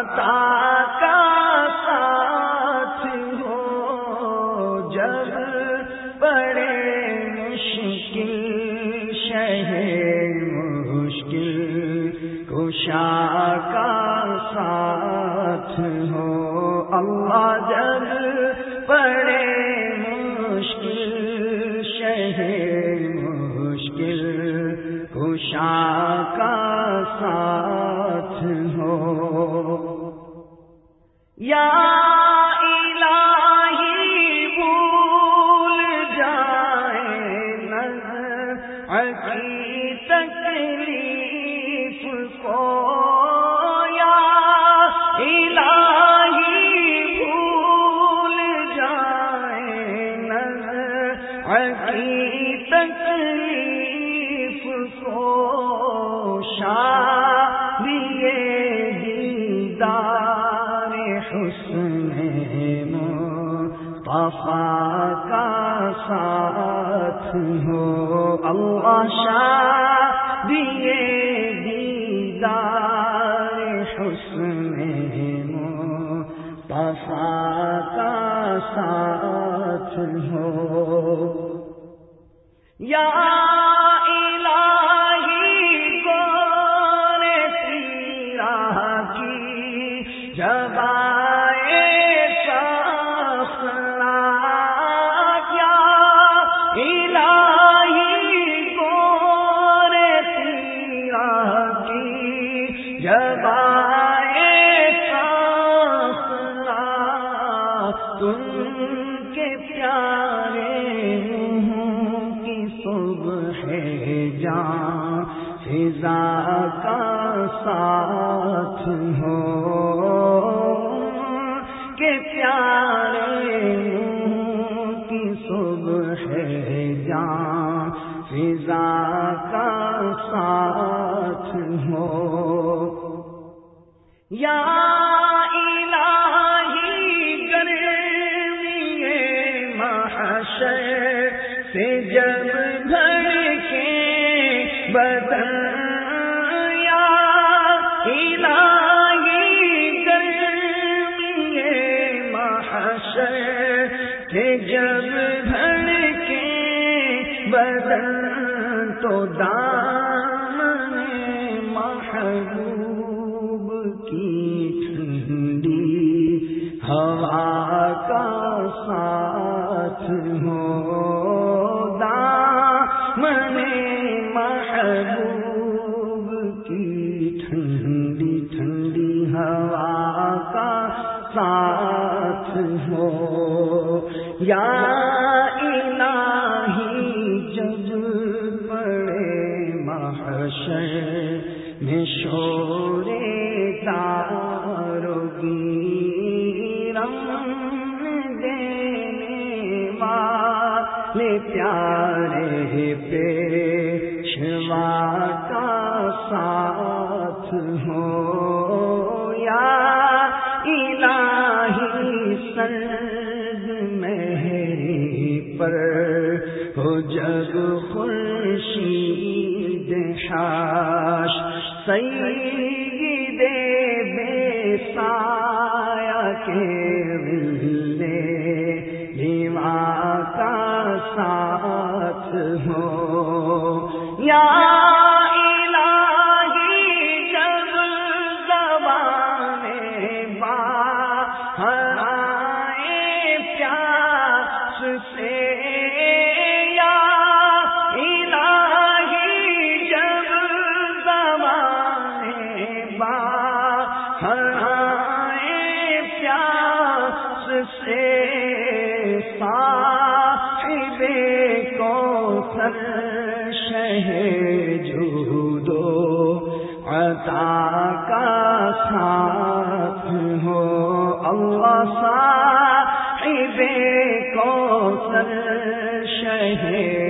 عطا تکلیف کو یا جائے نظر کی تکلیف کو شاہ دیے پاپا کا ساتھ ہو۔ اللہ شاہ دیے دیدار حسن پسا کا ساتھ ہو یا تم کے پیارے ہوں کی صبح ہے جان فضا کا ساتھ ہو۔ کے پیارے ہوں کی صبح ہے جان فضا کا ساتھ ہو۔ یا جب بھر کے بدن تو دام محبوب کی ٹھنڈی ہوا کا ساتھ ہو دام محبوب اپنے پیارے پیشوا کا ساتھ ہو۔ یا الہی سرد میری پر ہو جگ خورشید شاش سید ہے جھودو عطا کا ساتھ ہو۔ اللہ صاحب کو سر شہر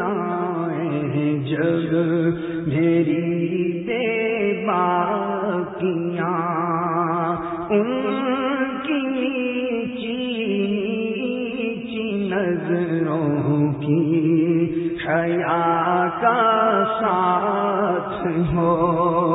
رنگ ہیں جگ میری بے باقیاں ان کی چی نظروں کی حیا کا ساتھ ہو۔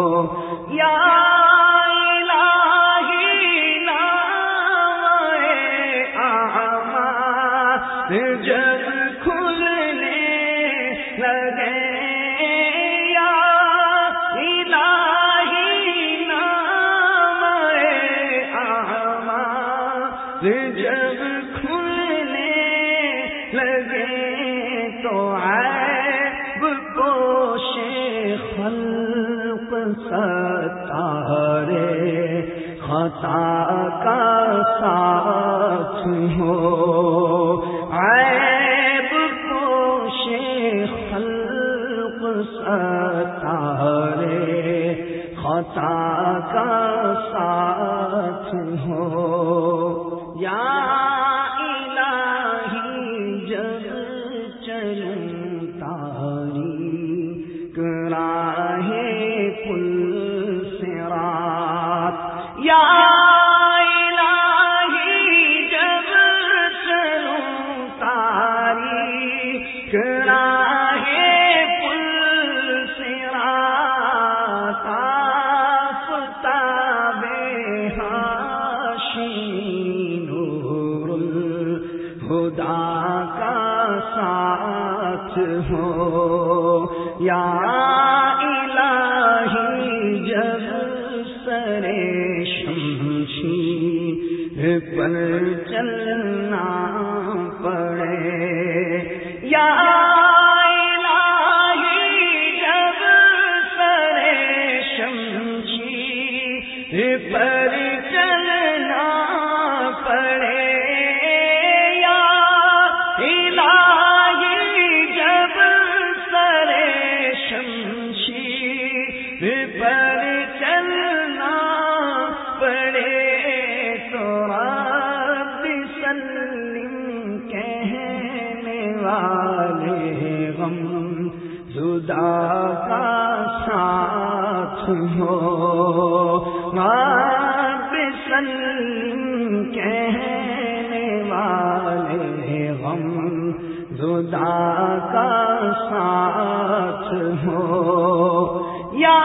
کا ساتھ ہو۔ خدا کا ساتھ ہو۔ یا الہی جب سرے شمشی پر چلنا خدا کا ساتھ ہو۔ سن کہنے والے ہم۔ خدا کا ساتھ ہو۔ یا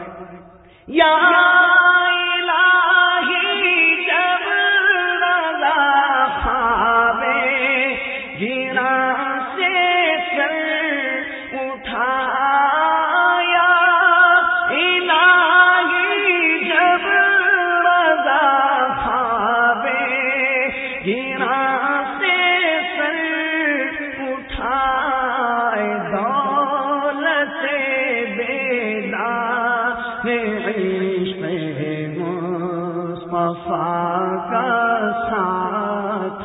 یا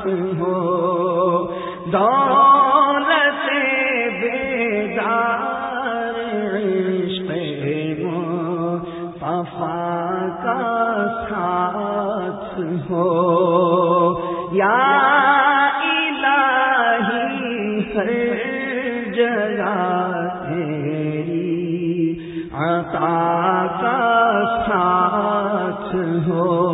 ہو۔ دولت بیدار عشق پفا کا ساتھ ہو۔ یا الہی ہر جگہ تیری عطا کا ساتھ ہو۔